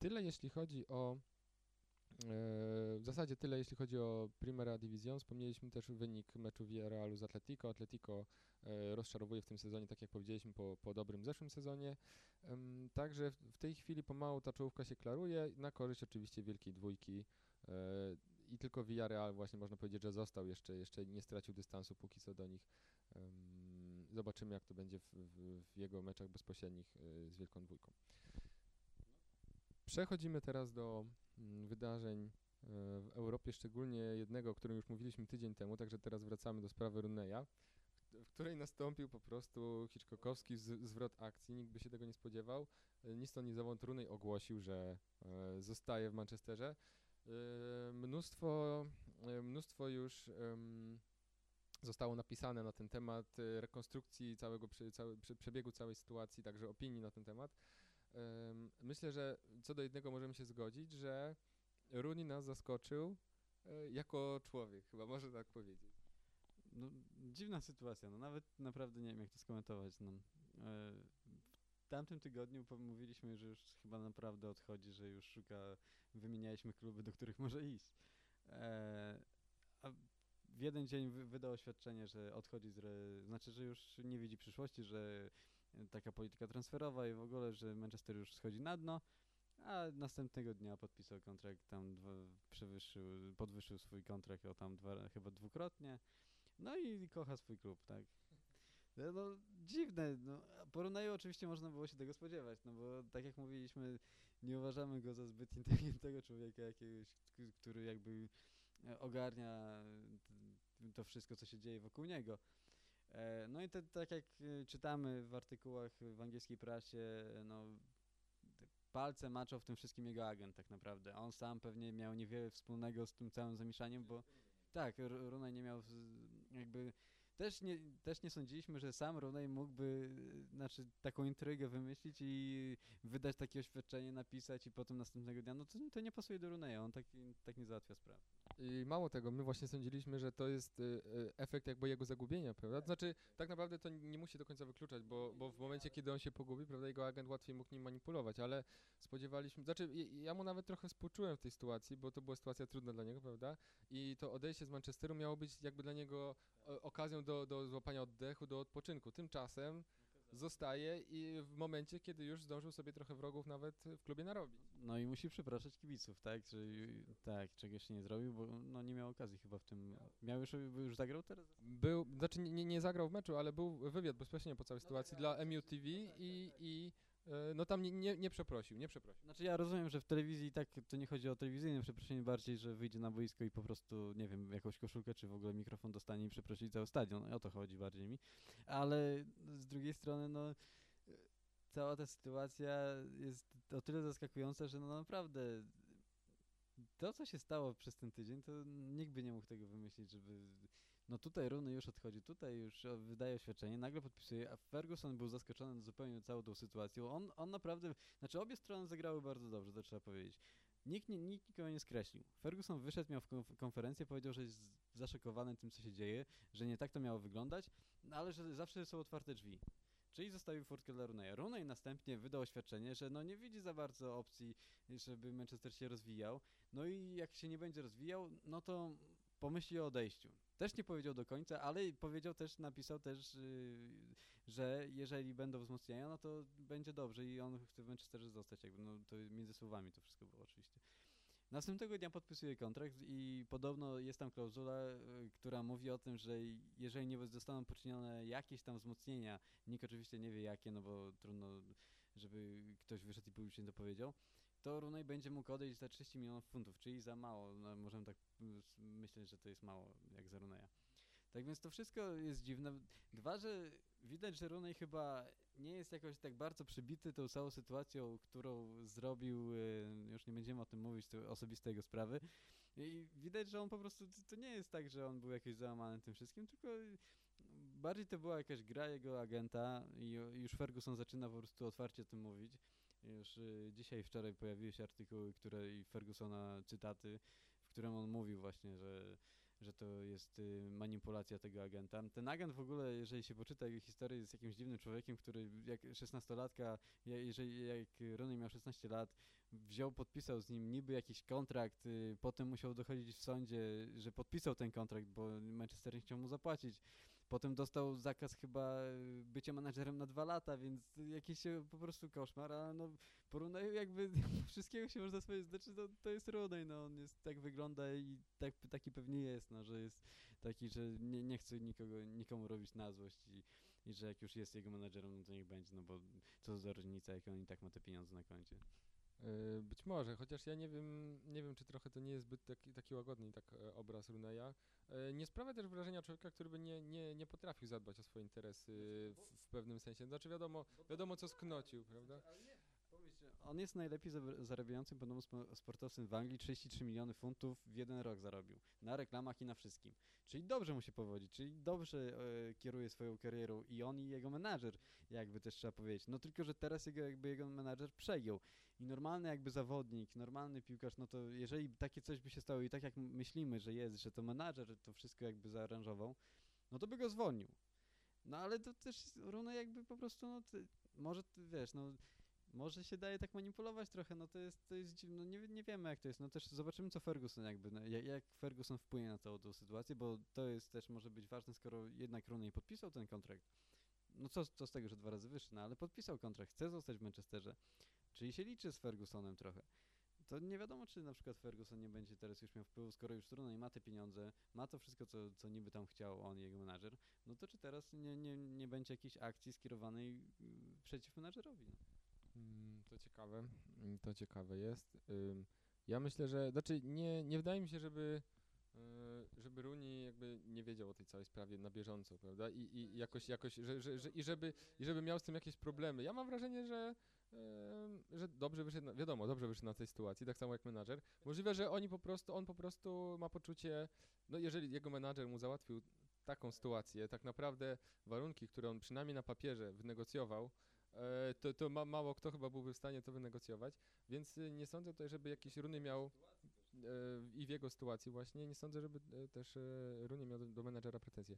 Tyle jeśli chodzi o w zasadzie tyle, jeśli chodzi o Primera Division. Wspomnieliśmy też wynik meczu Villarrealu z Atletico. Atletico rozczarowuje w tym sezonie, tak jak powiedzieliśmy, po, po dobrym zeszłym sezonie. Także w tej chwili pomału ta czołówka się klaruje, na korzyść oczywiście wielkiej dwójki i tylko Villarreal właśnie można powiedzieć, że został jeszcze, jeszcze nie stracił dystansu póki co do nich. Zobaczymy, jak to będzie w, w, w jego meczach bezpośrednich z Wielką Dwójką. Przechodzimy teraz do mm, wydarzeń e, w Europie, szczególnie jednego, o którym już mówiliśmy tydzień temu, także teraz wracamy do sprawy Runeya, w której nastąpił po prostu Hitchcockowski zwrot akcji, nikt by się tego nie spodziewał. E, nic to nie zawąd Runej ogłosił, że e, zostaje w Manchesterze. Mnóstwo, mnóstwo już zostało napisane na ten temat, rekonstrukcji całego przebiegu całej sytuacji, także opinii na ten temat. Myślę, że co do jednego możemy się zgodzić, że Rooney nas zaskoczył e, jako człowiek, chyba można tak powiedzieć. No, dziwna sytuacja, no nawet naprawdę nie wiem, jak to skomentować. No. E, w tamtym tygodniu mówiliśmy, że już chyba naprawdę odchodzi, że już szuka, wymienialiśmy kluby, do których może iść. E, a w jeden dzień wydał oświadczenie, że odchodzi z, re... znaczy, że już nie widzi przyszłości, że taka polityka transferowa i w ogóle, że Manchester już schodzi na dno, a następnego dnia podpisał kontrakt, tam dwa, przewyższył, podwyższył swój kontrakt o tam dwa, chyba dwukrotnie, no i kocha swój klub, tak. No, no dziwne, no, porównaniu oczywiście można było się tego spodziewać, no bo tak jak mówiliśmy, nie uważamy go za zbyt inteligentnego człowieka jakiegoś, który jakby ogarnia to wszystko, co się dzieje wokół niego. E, no i te, tak jak e, czytamy w artykułach w angielskiej prasie, no palce maczał w tym wszystkim jego agent tak naprawdę. On sam pewnie miał niewiele wspólnego z tym całym zamieszaniem, bo tak, Runaj nie miał jakby też nie, też nie sądziliśmy, że sam Rooney mógłby znaczy, taką intrygę wymyślić i wydać takie oświadczenie, napisać i potem następnego dnia, no to, to nie pasuje do Rooney'a, on tak, tak nie załatwia spraw. I mało tego, my właśnie sądziliśmy, że to jest y, efekt jakby jego zagubienia, prawda? To znaczy, tak naprawdę to nie musi do końca wykluczać, bo, bo w momencie, kiedy on się pogubi, prawda, jego agent łatwiej mógł nim manipulować, ale spodziewaliśmy, znaczy ja mu nawet trochę współczułem w tej sytuacji, bo to była sytuacja trudna dla niego, prawda? I to odejście z Manchesteru miało być jakby dla niego okazją do, do złapania oddechu, do odpoczynku. Tymczasem zostaje i w momencie, kiedy już zdążył sobie trochę wrogów nawet w klubie narobić. No i musi przepraszać kibiców, tak? Że, tak, czegoś się nie zrobił, bo no, nie miał okazji chyba w tym. Miał już, już zagrał teraz? Był, znaczy nie, nie zagrał w meczu, ale był wywiad bezpośrednio po całej sytuacji no tak, dla MUTV i, i E, no tam nie, nie, nie, przeprosił, nie przeprosił. Znaczy ja rozumiem, że w telewizji tak to nie chodzi o telewizyjne przeproszenie bardziej, że wyjdzie na boisko i po prostu, nie wiem, jakąś koszulkę czy w ogóle mikrofon dostanie i przeprosić cały stadion. O to chodzi bardziej mi. Ale z drugiej strony, no cała ta sytuacja jest o tyle zaskakująca, że no naprawdę to, co się stało przez ten tydzień, to nikt by nie mógł tego wymyślić, żeby no tutaj Runy już odchodzi, tutaj już wydaje oświadczenie, nagle podpisuje, a Ferguson był zaskoczony zupełnie całą tą sytuacją. On, on naprawdę, znaczy obie strony zagrały bardzo dobrze, to trzeba powiedzieć. Nikt, nie, nikt nikogo nie skreślił. Ferguson wyszedł, miał konferencję, powiedział, że jest zaszokowany tym, co się dzieje, że nie tak to miało wyglądać, no ale że zawsze są otwarte drzwi. Czyli zostawił furtkę dla Runeya. Runey następnie wydał oświadczenie, że no nie widzi za bardzo opcji, żeby Manchester się rozwijał. No i jak się nie będzie rozwijał, no to pomyśli o odejściu. Też nie powiedział do końca, ale powiedział też, napisał też, yy, że jeżeli będą wzmocnienia, no to będzie dobrze i on chce w Manchesterze zostać. Jakby, no to między słowami to wszystko było oczywiście. Następnego dnia podpisuje kontrakt i podobno jest tam klauzula, y, która mówi o tym, że jeżeli nie zostaną poczynione jakieś tam wzmocnienia, nikt oczywiście nie wie jakie, no bo trudno, żeby ktoś wyszedł i publicznie to powiedział, to Runej będzie mógł odejść za 30 milionów funtów, czyli za mało. No, możemy tak myśleć, że to jest mało jak za Runeja. Tak więc to wszystko jest dziwne. Dwa, że widać, że Runej chyba nie jest jakoś tak bardzo przybity tą całą sytuacją, którą zrobił, y, już nie będziemy o tym mówić, to osobiste jego sprawy. I widać, że on po prostu, to nie jest tak, że on był jakiś załamany tym wszystkim, tylko bardziej to była jakaś gra jego agenta i już Ferguson zaczyna po prostu otwarcie o tym mówić. Już y, dzisiaj, wczoraj pojawiły się artykuły, które i Fergusona cytaty, w którym on mówił właśnie, że że to jest y, manipulacja tego agenta. Ten agent w ogóle, jeżeli się poczyta jego historię, jest jakimś dziwnym człowiekiem, który jak 16-latka, je- jeżeli jak Rooney miał 16 lat, wziął, podpisał z nim niby jakiś kontrakt, y, potem musiał dochodzić w sądzie, że podpisał ten kontrakt, bo Manchester nie chciał mu zapłacić. Potem dostał zakaz chyba y, bycia menadżerem na dwa lata, więc jakiś po prostu koszmar, a no porównaj jakby wszystkiego się można sobie znaczy, to, to jest Rooney, no on jest, tak wygląda i tak, taki pewnie jest, no, że jest taki, że nie, nie chce nikogo, nikomu robić na złość i, i że jak już jest jego menadżerem, no to niech będzie, no bo co za różnica, jak on i tak ma te pieniądze na koncie. E, Być może, chociaż ja nie wiem, nie wiem, czy trochę to nie jest zbyt taki, taki łagodny tak e, obraz Runeya. E, Nie sprawia też wrażenia człowieka, który by nie, nie, nie potrafił zadbać o swoje interesy w, w pewnym sensie. Znaczy wiadomo, wiadomo co sknocił, prawda? On jest najlepiej zarabiającym podobno spo- sportowcem w Anglii, 33 miliony funtów w jeden rok zarobił. Na reklamach i na wszystkim. Czyli dobrze mu się powodzi, czyli dobrze e, kieruje swoją karierą i on i jego menadżer, jakby też trzeba powiedzieć. No tylko, że teraz jego, jakby jego menadżer przejął. I normalny jakby zawodnik, normalny piłkarz, no to jeżeli takie coś by się stało i tak jak myślimy, że jest, że to menadżer to wszystko jakby zaaranżował, no to by go zwolnił. No ale to też Rune jakby po prostu, no ty, może wiesz, no może się daje tak manipulować trochę, no to jest, to jest dziwne, no nie, nie wiemy jak to jest, no też zobaczymy co Ferguson jakby, no, jak, Ferguson wpłynie na całą tą sytuację, bo to jest też może być ważne, skoro jednak Rooney podpisał ten kontrakt. No co, co z tego, że dwa razy wyższy, no ale podpisał kontrakt, chce zostać w Manchesterze, czyli się liczy z Fergusonem trochę. To nie wiadomo, czy na przykład Ferguson nie będzie teraz już miał wpływu, skoro już Rooney ma te pieniądze, ma to wszystko, co, co niby tam chciał on i jego menadżer, no to czy teraz nie, nie, nie będzie jakiejś akcji skierowanej y, przeciw menadżerowi? No. To ciekawe, mm, to ciekawe jest. Ja myślę, że, znaczy nie, nie wydaje mi się, żeby, y, żeby Rooney jakby nie wiedział o tej całej sprawie na bieżąco, prawda? I, i jakoś, jakoś, że, że, że, i, żeby, i żeby miał z tym jakieś problemy. Ja mam wrażenie, że, że dobrze wyszedł, na, wiadomo, dobrze wyszedł na tej sytuacji, tak samo jak menadżer. Możliwe, że oni po prostu, on po prostu ma poczucie, no jeżeli jego menadżer mu załatwił taką sytuację, tak naprawdę warunki, które on przynajmniej na papierze wynegocjował, to, to ma, mało kto chyba byłby w stanie to wynegocjować, więc y, nie sądzę tutaj, żeby jakieś runy miał e, i w jego sytuacji właśnie, nie sądzę, żeby e, też e, runy miał do, do menadżera pretensje.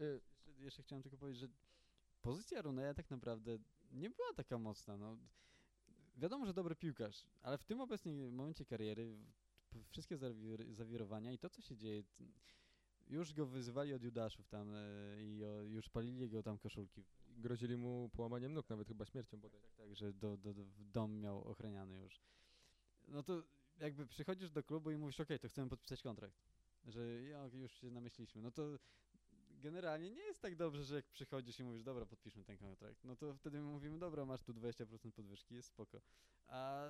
E, Jeszcze, jeszcze chciałem tylko powiedzieć, że pozycja Runeya tak naprawdę nie była taka mocna. No. Wiadomo, że dobry piłkarz, ale w tym obecnym momencie kariery wszystkie zawir- zawirowania i to, co się dzieje, już go wyzywali od Judaszów tam e, i o, już palili jego tam koszulki. Grozili mu połamaniem nóg, nawet chyba śmiercią bodaj. Tak, tak, że do, do, do, dom miał ochraniany już. No to jakby przychodzisz do klubu i mówisz, okej, to chcemy podpisać kontrakt. Że ja, już się namyśliliśmy. No to generalnie nie jest tak dobrze, że jak przychodzisz i mówisz, dobra, podpiszmy ten kontrakt. No to wtedy my mówimy, dobra, masz tu 20% podwyżki, jest spoko. A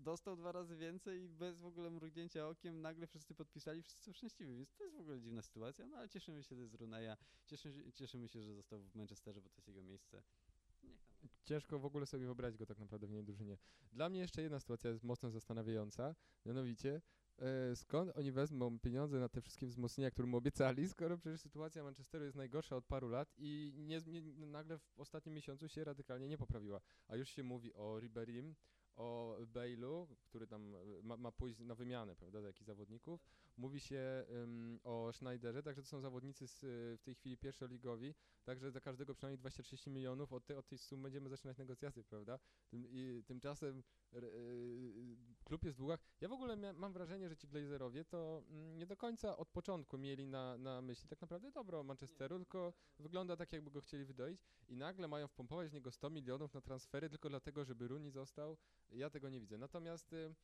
dostał dwa razy więcej i bez w ogóle mrugnięcia okiem nagle wszyscy podpisali, wszyscy są szczęśliwi, więc to jest w ogóle dziwna sytuacja, no ale cieszymy się z Runeya, cieszymy, cieszymy się, że został w Manchesterze, bo to jest jego miejsce. Ciężko w ogóle sobie wyobrazić go tak naprawdę w niej drużynie. Dla mnie jeszcze jedna sytuacja jest mocno zastanawiająca, mianowicie e, skąd oni wezmą pieniądze na te wszystkie wzmocnienia, które mu obiecali, skoro przecież sytuacja Manchesteru jest najgorsza od paru lat i nie, nie, nagle w ostatnim miesiącu się radykalnie nie poprawiła. A już się mówi o Riberim, o Bale'u, który tam e, ma, ma pójść na wymianę, prawda, do jakichś zawodników. Mówi się ym, o Schneiderze, także to są zawodnicy z, y, w tej chwili pierwszoligowi, także za każdego przynajmniej 20-30 milionów od, te, od tej sumy będziemy zaczynać negocjacje, prawda? Tym, i, tymczasem y, klub jest w długach. Ja w ogóle mia, mam wrażenie, że ci Glazerowie to mm, nie do końca od początku mieli na, na myśli tak naprawdę dobro Manchesteru, tylko wygląda tak, jakby go chcieli wydoić i nagle mają wpompować w niego 100 milionów na transfery tylko dlatego, żeby Rooney został. Ja tego nie widzę. Natomiast y,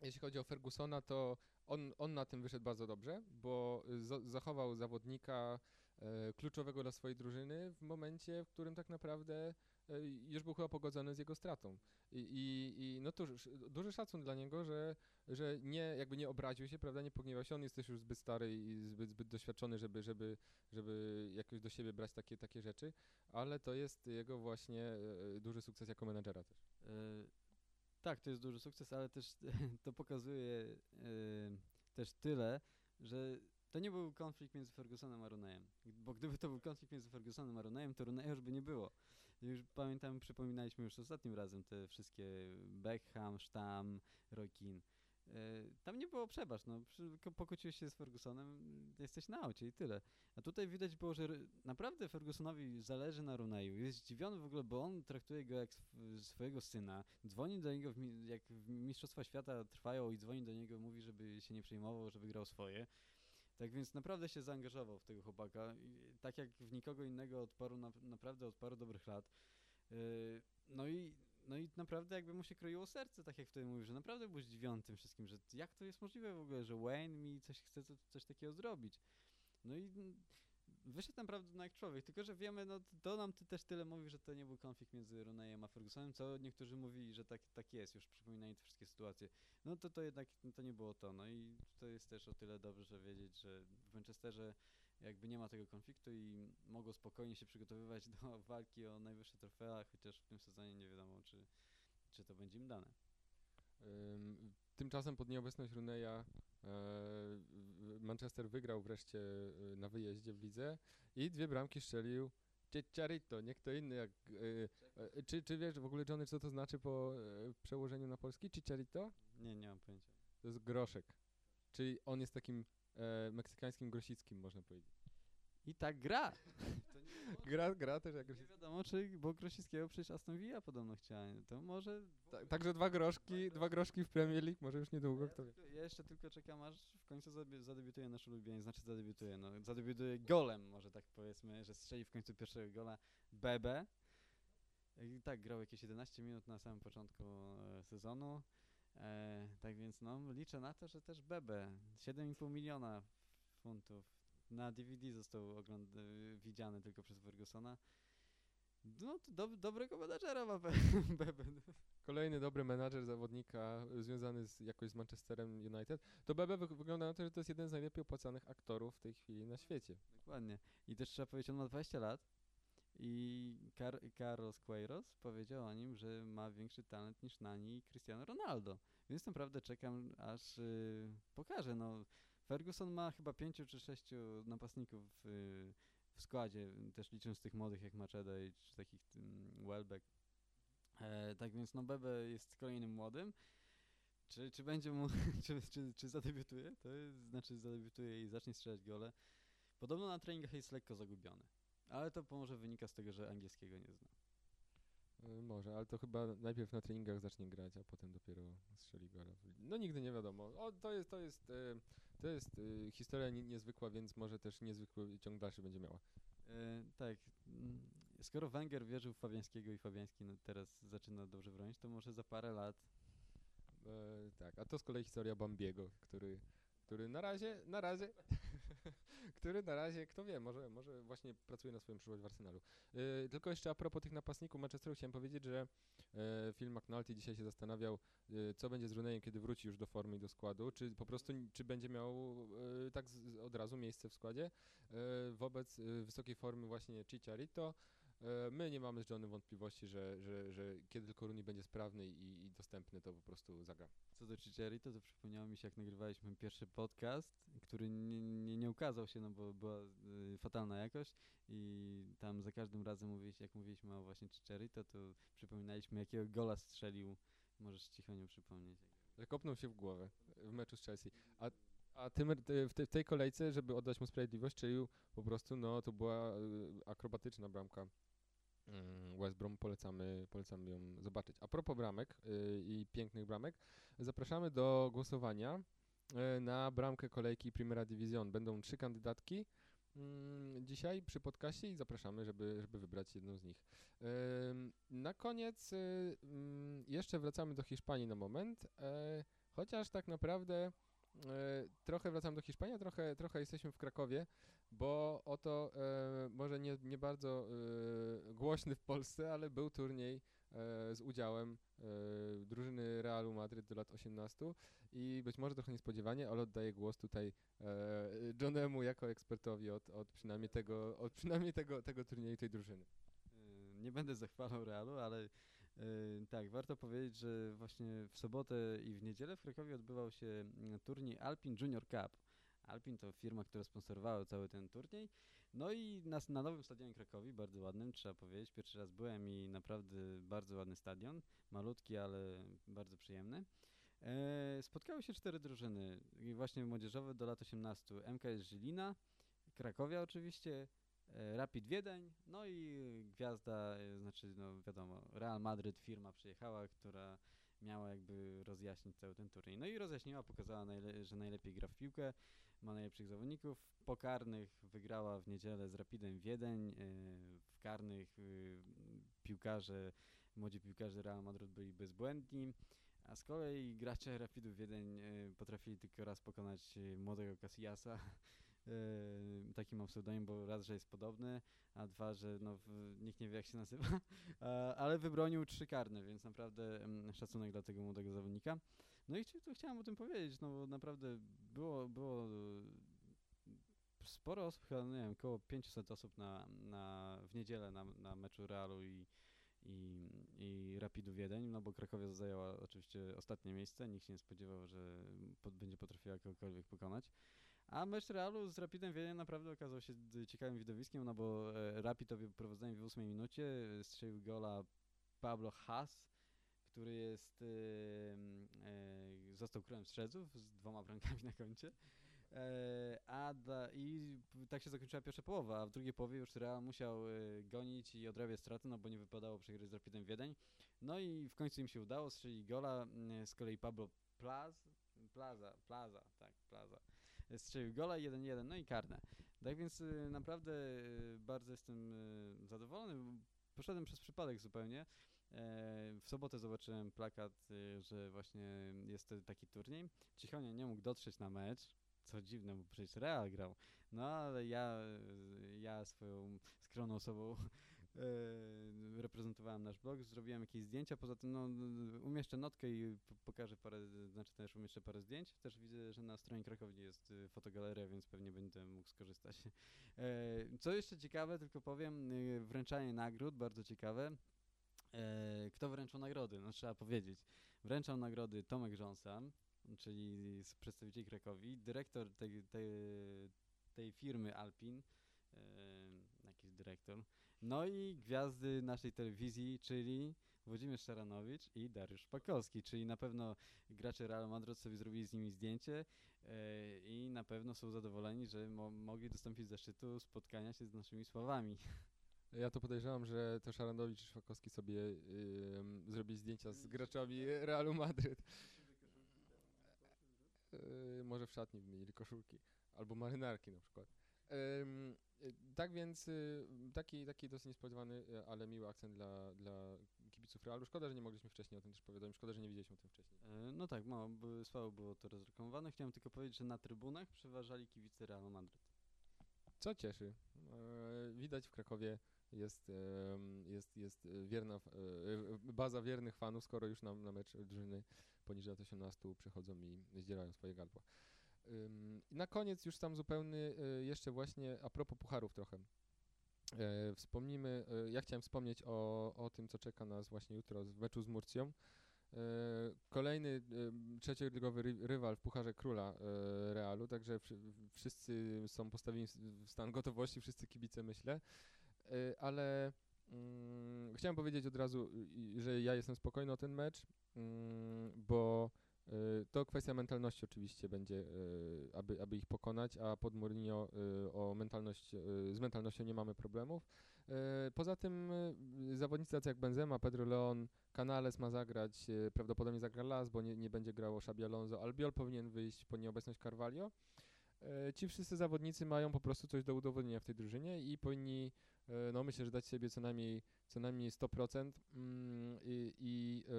jeśli chodzi o Fergusona, to on, on na tym wyszedł bardzo dobrze, bo y, za- zachował zawodnika e, kluczowego dla swojej drużyny w momencie, w którym tak naprawdę e, już był chyba pogodzony z jego stratą. I, i, i no to duży szacun dla niego, że, że nie, jakby nie obraził się, prawda, nie pogniewał się. On jest też już zbyt stary i zbyt, zbyt doświadczony, żeby, żeby, żeby jakoś do siebie brać takie, takie rzeczy, ale to jest jego właśnie e, duży sukces jako menedżera też. E, tak, to jest duży sukces, ale też to pokazuje e, też tyle, że to nie był konflikt między Fergusonem a Runeyem. Bo gdyby to był konflikt między Fergusonem a Runeyem, to Runeya już by nie było. Już pamiętam, przypominaliśmy już ostatnim razem te wszystkie Beckham, Sztam, Roy Keane. E, Tam nie było przebacz, no, pokłóciłeś się z Fergusonem, jesteś na aucie i tyle. A tutaj widać było, że naprawdę Fergusonowi zależy na Runeju. Jest zdziwiony w ogóle, bo on traktuje go jak sw- swojego syna. Dzwoni do niego, w jak Mistrzostwa Świata trwają i dzwoni do niego, mówi, żeby się nie przejmował, żeby grał swoje. Tak więc naprawdę się zaangażował w tego chłopaka. Tak jak w nikogo innego od paru, na, naprawdę od paru dobrych lat. Yy, no i no i naprawdę jakby mu się kroiło serce, tak jak wtedy mówił, że naprawdę był zdziwiony tym wszystkim, że jak to jest możliwe w ogóle, że Wayne mi coś chce co, coś takiego zrobić. No i wyszedł naprawdę no jak człowiek, tylko że wiemy, no to nam ty też tyle mówi, że to nie był konflikt między Ronejem a Fergusonem, co niektórzy mówili, że tak, tak jest, już przypominali te wszystkie sytuacje. No to to jednak to nie było to, no i to jest też o tyle dobrze wiedzieć, że w Manchesterze jakby nie ma tego konfliktu i mogą spokojnie się przygotowywać do walki o najwyższe trofea, chociaż w tym sezonie nie wiadomo, czy, czy to będzie im dane. Ym, Tymczasem pod nieobecność Runeya e, Manchester wygrał wreszcie e, na wyjeździe w lidze i dwie bramki strzelił Ciecciarito, nie kto inny jak... e, Czy, czy wiesz w ogóle, Johnny, co to znaczy po przełożeniu na polski? Ciecciarito? Nie, nie mam pojęcia. To jest groszek. Czyli on jest takim e, meksykańskim grosickim, można powiedzieć. I tak gra! Nie, Gra, gra też jak nie grosicki. wiadomo, czy, bo Grosickiego przecież Aston Villa podobno chciała, to może... Ta, także dwa groszki, dwa groszki w Premier League, może już niedługo, kto wie. Ja jeszcze tylko czekam, aż w końcu zadebi- zadebiutuje nasz ulubieniec, znaczy zadebiutuje, no zadebiutuje golem, może tak powiedzmy, że strzeli w końcu pierwszego gola Bebe. I tak, grał jakieś 11 minut na samym początku e, sezonu, e, tak więc no liczę na to, że też Bebe, 7,5 miliona funtów, na DVD został ogląd- e, widziany tylko przez Fergusona. No to dob- dobrego menadżera ma Be- Bebe. Kolejny dobry menadżer zawodnika y, związany z, jakoś z Manchesterem United. To Bebe wy- wygląda na to, że to jest jeden z najlepiej opłacanych aktorów w tej chwili na świecie. Dokładnie. I też trzeba powiedzieć, on ma 20 lat i Car- Carlos Queiroz powiedział o nim, że ma większy talent niż Nani i Cristiano Ronaldo. Więc naprawdę czekam, aż y, pokaże. No, Ferguson ma chyba pięciu czy sześciu napastników w składzie, też licząc tych młodych jak Macheda i czy takich mm, Welbeck. E, tak więc no Bebe jest kolejnym młodym. Czy, czy będzie mu, czy, czy, czy zadebiutuje? To jest, znaczy zadebiutuje i zacznie strzelać gole. Podobno na treningach jest lekko zagubiony. Ale to może wynika z tego, że angielskiego nie zna. Y, Może, ale to chyba najpierw na treningach zacznie grać, a potem dopiero strzeli gola. No nigdy nie wiadomo. O, to jest, to jest, y, to jest y, historia nie, niezwykła, więc może też niezwykły ciąg dalszy będzie miała. E, tak. mm, Skoro Wenger wierzył w Fabiańskiego i Fabiański no teraz zaczyna dobrze bronić, to może za parę lat E, tak, a to z kolei historia Bambiego, który, który na razie, na razie, który na razie, kto wie, może, może właśnie pracuje na swoją przyszłość w Arsenalu. E, tylko jeszcze a propos tych napastników Manchesteru chciałem powiedzieć, że e, Phil McNulty dzisiaj się zastanawiał, e, co będzie z Runejem, kiedy wróci już do formy i do składu, czy po prostu, czy będzie miał e, tak z, od razu miejsce w składzie e, wobec e, wysokiej formy właśnie Chicharito. E, My nie mamy z Johnem wątpliwości, że, że, że kiedy tylko Rooney będzie sprawny i, i dostępny, to po prostu zagra. Co do Chicharito, to przypomniało mi się, jak nagrywaliśmy pierwszy podcast, który nie, nie, nie ukazał się, no bo była y, fatalna jakość i tam za każdym razem, mówiliśmy, jak mówiliśmy o właśnie Chicharito, to przypominaliśmy, jakiego gola strzelił. Możesz cicho nie przypomnieć. kopnął się w głowę w meczu z Chelsea. A, a tym, ty- w, tej, w tej kolejce, żeby oddać mu sprawiedliwość, strzelił po prostu, no to była y, akrobatyczna bramka. Mm, West Brom polecamy, polecamy ją zobaczyć. A propos bramek y, i pięknych bramek, zapraszamy do głosowania y, na bramkę kolejki Primera Division. Będą trzy kandydatki mm, dzisiaj przy podcaście i zapraszamy, żeby, żeby wybrać jedną z nich. Na koniec y, mm, jeszcze wracamy do Hiszpanii na moment, chociaż tak naprawdę trochę wracam do Hiszpanii, trochę, trochę jesteśmy w Krakowie, bo oto e, może nie, nie bardzo e, głośny w Polsce, ale był turniej e, z udziałem e, drużyny Realu Madryt do lat 18 i być może trochę niespodziewanie, ale oddaję głos tutaj e, Johnemu jako ekspertowi od, od przynajmniej tego, od przynajmniej tego, tego turnieju tej drużyny. Y, Nie będę zachwalał Realu, ale tak, warto powiedzieć, że właśnie w sobotę i w niedzielę w Krakowie odbywał się turniej Alpin Junior Cup. Alpin to firma, która sponsorowała cały ten turniej. No i na, na nowym stadionie Krakowi, bardzo ładnym, trzeba powiedzieć. Pierwszy raz byłem i naprawdę bardzo ładny stadion. Malutki, ale bardzo przyjemny. E, spotkały się cztery drużyny, właśnie młodzieżowe do lat 18. MKS Żylina, Krakowia oczywiście, e, Rapid Wiedeń, no i gwiazda, e, znaczy no wiadomo, Real Madryt, firma przyjechała, która miała jakby rozjaśnić cały ten turniej. No i rozjaśniła, pokazała, najle- że najlepiej gra w piłkę, ma najlepszych zawodników. Po karnych wygrała w niedzielę z Rapidem Wiedeń. e, W karnych y, piłkarze, młodzi piłkarze Real Madrid byli bezbłędni. A z kolei gracze Rapidu Wiedeń e, potrafili tylko raz pokonać e, młodego Casillasa. Taki mam pseudonim, bo raz, że jest podobny, a dwa, że no, w, nikt nie wie jak się nazywa. Ale wybronił trzy karne, więc naprawdę mm, szacunek dla tego młodego zawodnika. No i chci- chciałem o tym powiedzieć, no bo naprawdę było, było e, sporo osób, chyba nie wiem, około 500 osób na, na, w niedzielę na, na meczu Realu i, i, i Rapidu Wiedeń, no bo Krakowia zajęła oczywiście ostatnie miejsce, nikt się nie spodziewał, że pod, będzie potrafiła kogokolwiek pokonać. A mecz Realu z Rapidem Wiedeń naprawdę okazał się ciekawym widowiskiem, no bo e, Rapid prowadzenie w 8 minucie, e, strzelił gola Pablo Haas, który jest, e, został królem strzelców z dwoma bramkami na koncie. E, a da, I tak się zakończyła pierwsza połowa, a w drugiej połowie już Real musiał e, gonić i odrabiać straty, no bo nie wypadało przegrać z Rapidem Wiedeń. No i w końcu im się udało, strzeli gola, z kolei Pablo Plaz, Plaza, Plaza, tak, Plaza, strzelił gola 1-1, no i karne. Tak więc naprawdę bardzo jestem zadowolony. Poszedłem przez przypadek zupełnie. E, W sobotę zobaczyłem plakat, e, że właśnie jest taki turniej. Cichonia nie mógł dotrzeć na mecz, co dziwne, bo przecież Real grał. No ale ja, e, ja swoją skromną osobą e, reprezentowałem nasz blog, zrobiłem jakieś zdjęcia, poza tym no, umieszczę notkę i pokażę parę, znaczy też umieszczę parę zdjęć. Też widzę, że na stronie Krakowni jest fotogaleria, więc pewnie będę mógł skorzystać. E, Co jeszcze ciekawe, tylko powiem, wręczanie nagród, bardzo ciekawe. E, Kto wręczał nagrody? No trzeba powiedzieć. Wręczał nagrody Tomek Rząsa, czyli z przedstawicieli Krakowi, dyrektor tej, tej, tej firmy Alpin, e, jakiś dyrektor, no i gwiazdy naszej telewizji, czyli Włodzimierz Szaranowicz i Dariusz Pakowski, czyli na pewno gracze Real Madrid sobie zrobili z nimi zdjęcie e, i na pewno są zadowoleni, że mo mogli dostąpić zaszczytu spotkania się z naszymi sławami. Ja to podejrzewam, że to Szarandowicz i Szwakowski sobie ym, zrobili zdjęcia z graczami Realu Madryt. Yy, może w szatni wymienili koszulki. Albo marynarki na przykład. Ym, y, tak więc y, taki, taki dosyć niespodziewany, y, ale miły akcent dla, dla kibiców Realu. Szkoda, że nie mogliśmy wcześniej o tym też powiadomić. Szkoda, że nie widzieliśmy o tym wcześniej. E, No tak, mało, by- słabo było to rozreklamowane. Chciałem tylko powiedzieć, że na trybunach przeważali kibice Realu Madryt. Co cieszy. E, widać w Krakowie jest, jest, jest wierna, e, e, baza wiernych fanów, skoro już na, na mecz drużyny poniżej lat 18 przychodzą i zdzierają swoje gardła. I na koniec już tam zupełny, e, jeszcze właśnie a propos pucharów trochę. Wspomnimy, ja chciałem wspomnieć o, o tym, co czeka nas właśnie jutro w meczu z Murcją. Kolejny trzecioligowy ry- rywal w Pucharze Króla Realu, także wszy- wszyscy są postawieni w stan gotowości, wszyscy kibice myślę, ale mm, chciałem powiedzieć od razu, i- że ja jestem spokojny o ten mecz, mm, bo e, to kwestia mentalności oczywiście będzie, e, aby, aby ich pokonać, a pod Mourinho e, o mentalność, z mentalnością nie mamy problemów. Poza tym zawodnicy tacy jak Benzema, Pedro Leon, Canales ma zagrać, prawdopodobnie zagra Las, bo nie, nie będzie grało Xabi Alonso, Albiol powinien wyjść po nieobecność Carvalho. Ci wszyscy zawodnicy mają po prostu coś do udowodnienia w tej drużynie i powinni, no myślę, że dać sobie co najmniej, co najmniej 100% mm, i, i e,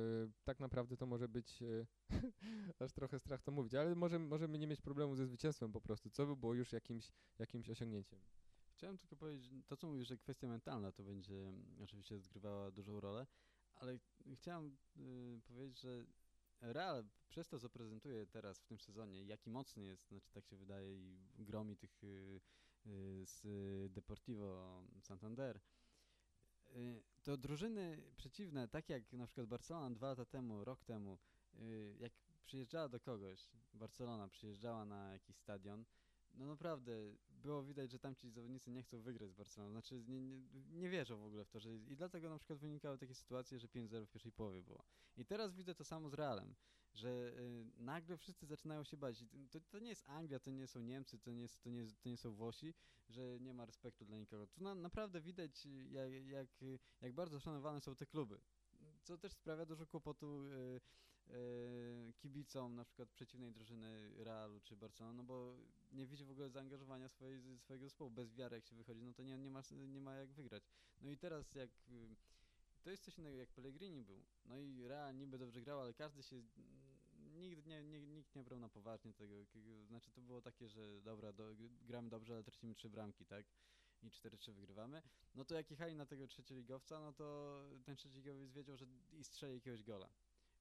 tak naprawdę to może być, e, aż trochę strach to mówić, ale może, możemy nie mieć problemu ze zwycięstwem po prostu, co by było już jakimś, jakimś osiągnięciem. Chciałem tylko powiedzieć, to co mówisz, że kwestia mentalna to będzie mm, oczywiście odgrywała dużą rolę, ale chciałem y, powiedzieć, że Real przez to, co prezentuje teraz w tym sezonie, jaki mocny jest, znaczy tak się wydaje i gromi tych y, z Deportivo Santander, y, to drużyny przeciwne, tak jak na przykład Barcelona dwa lata temu, rok temu, y, jak przyjeżdżała do kogoś, Barcelona przyjeżdżała na jakiś stadion, no naprawdę, było widać, że tamci zawodnicy nie chcą wygrać z Barceloną. Znaczy nie, nie, nie wierzą w ogóle w to, że i dlatego na przykład wynikały takie sytuacje, że 5-0 w pierwszej połowie było. I teraz widzę to samo z Realem, że y, nagle wszyscy zaczynają się bać. To, to nie jest Anglia, to nie są Niemcy, to nie, jest, to, nie, to nie są Włosi, że nie ma respektu dla nikogo. Tu na, naprawdę widać, jak, jak, jak bardzo szanowane są te kluby. Co też sprawia dużo kłopotu y, kibicom na przykład przeciwnej drużyny Realu czy Barcelony, no bo nie widzi w ogóle zaangażowania swojej, swojego zespołu. Bez wiary jak się wychodzi, no to nie, nie, ma, nie ma jak wygrać. No i teraz jak... Y, to jest coś innego jak Pellegrini był. No i Real niby dobrze grał, ale każdy się... Nigdy nie, nie, nikt nie brał na poważnie tego. Znaczy to było takie, że dobra, do, gramy dobrze, ale tracimy trzy bramki, tak? i 4-3 wygrywamy, no to jak jechali na tego trzecioligowca, no to ten trzecioligowiec wiedział, że i strzeli jakiegoś gola.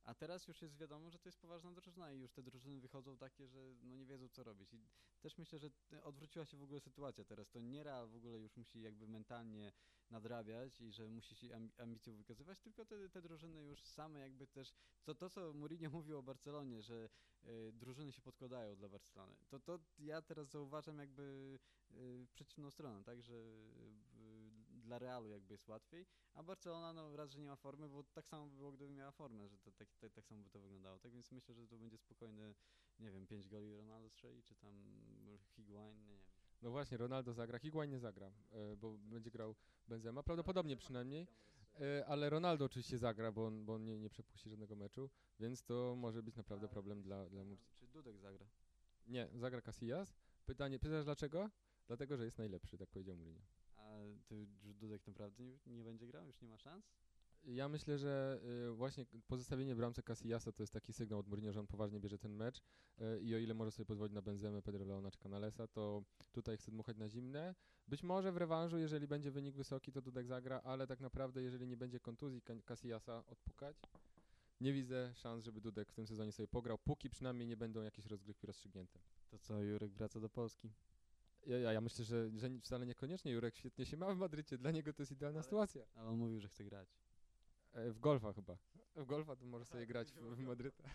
A teraz już jest wiadomo, że to jest poważna drużyna i już te drużyny wychodzą takie, że no nie wiedzą co robić. I też myślę, że odwróciła się w ogóle sytuacja teraz. To nie Real w ogóle już musi jakby mentalnie nadrabiać i że musi się ambicją wykazywać, tylko te, te drużyny już same jakby też, to, to co Mourinho mówił o Barcelonie, że y, drużyny się podkładają dla Barcelony, to, to ja teraz zauważam jakby y, przeciwną stronę, tak, że dla Realu jakby jest łatwiej, a Barcelona no raz, że nie ma formy, bo tak samo by było, gdyby miała formę, że to, tak, tak, tak samo by to wyglądało, tak więc myślę, że to będzie spokojny, nie wiem, 5 goli Ronaldo strzeli, czy tam Higuain, nie wiem. No właśnie, Ronaldo zagra, Higuain nie zagra, e, bo będzie grał Benzema, prawdopodobnie przynajmniej, e, ale Ronaldo oczywiście zagra, bo on, bo on nie, nie przepuści żadnego meczu, więc to może być naprawdę problem dla, dla Murcji. Czy Dudek zagra? Nie, zagra Casillas. Pytanie, pytasz dlaczego? Dlatego, że jest najlepszy, tak powiedział Mourinho. A ty Dudek naprawdę nie, nie będzie grał? Już nie ma szans? Ja myślę, że y, właśnie pozostawienie w bramce Casillasa to jest taki sygnał od Mourinho, że on poważnie bierze ten mecz y, i o ile może sobie pozwolić na Benzemę, Pedro Leona czy Canalesa, to tutaj chce dmuchać na zimne. Być może w rewanżu, jeżeli będzie wynik wysoki, to Dudek zagra, ale tak naprawdę jeżeli nie będzie kontuzji Casillasa odpukać, nie widzę szans, żeby Dudek w tym sezonie sobie pograł, póki przynajmniej nie będą jakieś rozgrywki rozstrzygnięte. To co, Jurek wraca do Polski? Ja, ja, ja myślę, że, że wcale niekoniecznie. Jurek świetnie się ma w Madrycie, dla niego to jest idealna ale, sytuacja. Ale on mówił, że chce grać. E, w golfa chyba. W golfa to może sobie grać w, w Madryta.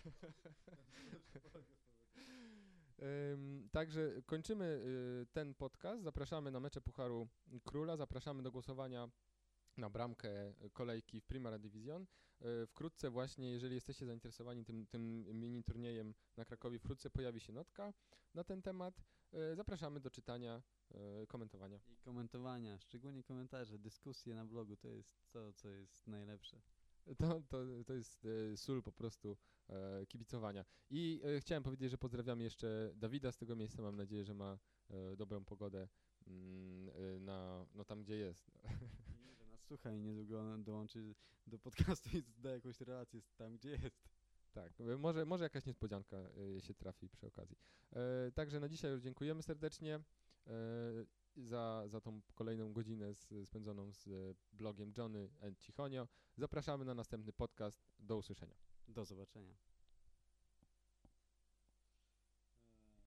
Także kończymy y, ten podcast. Zapraszamy na mecze Pucharu Króla. Zapraszamy do głosowania na bramkę kolejki w Primera Division. E, wkrótce właśnie, jeżeli jesteście zainteresowani tym, tym mini turniejem na Krakowie, wkrótce pojawi się notka na ten temat. E, zapraszamy do czytania, e, komentowania. I komentowania, szczególnie komentarze, dyskusje na blogu, to jest to, co jest najlepsze. To, to, to jest sól po prostu kibicowania. I chciałem powiedzieć, że pozdrawiam jeszcze Dawida z tego miejsca. Mam nadzieję, że ma dobrą pogodę mm, na, no tam, gdzie jest. słucha i niedługo dołączy do podcastu i da jakąś relację z tam, gdzie jest. Tak, może, może jakaś niespodzianka y, się trafi przy okazji. E, także na dzisiaj już dziękujemy serdecznie e, za, za tą kolejną godzinę z, spędzoną z blogiem Johnny and Cichonio. Zapraszamy na następny podcast. Do usłyszenia. Do zobaczenia.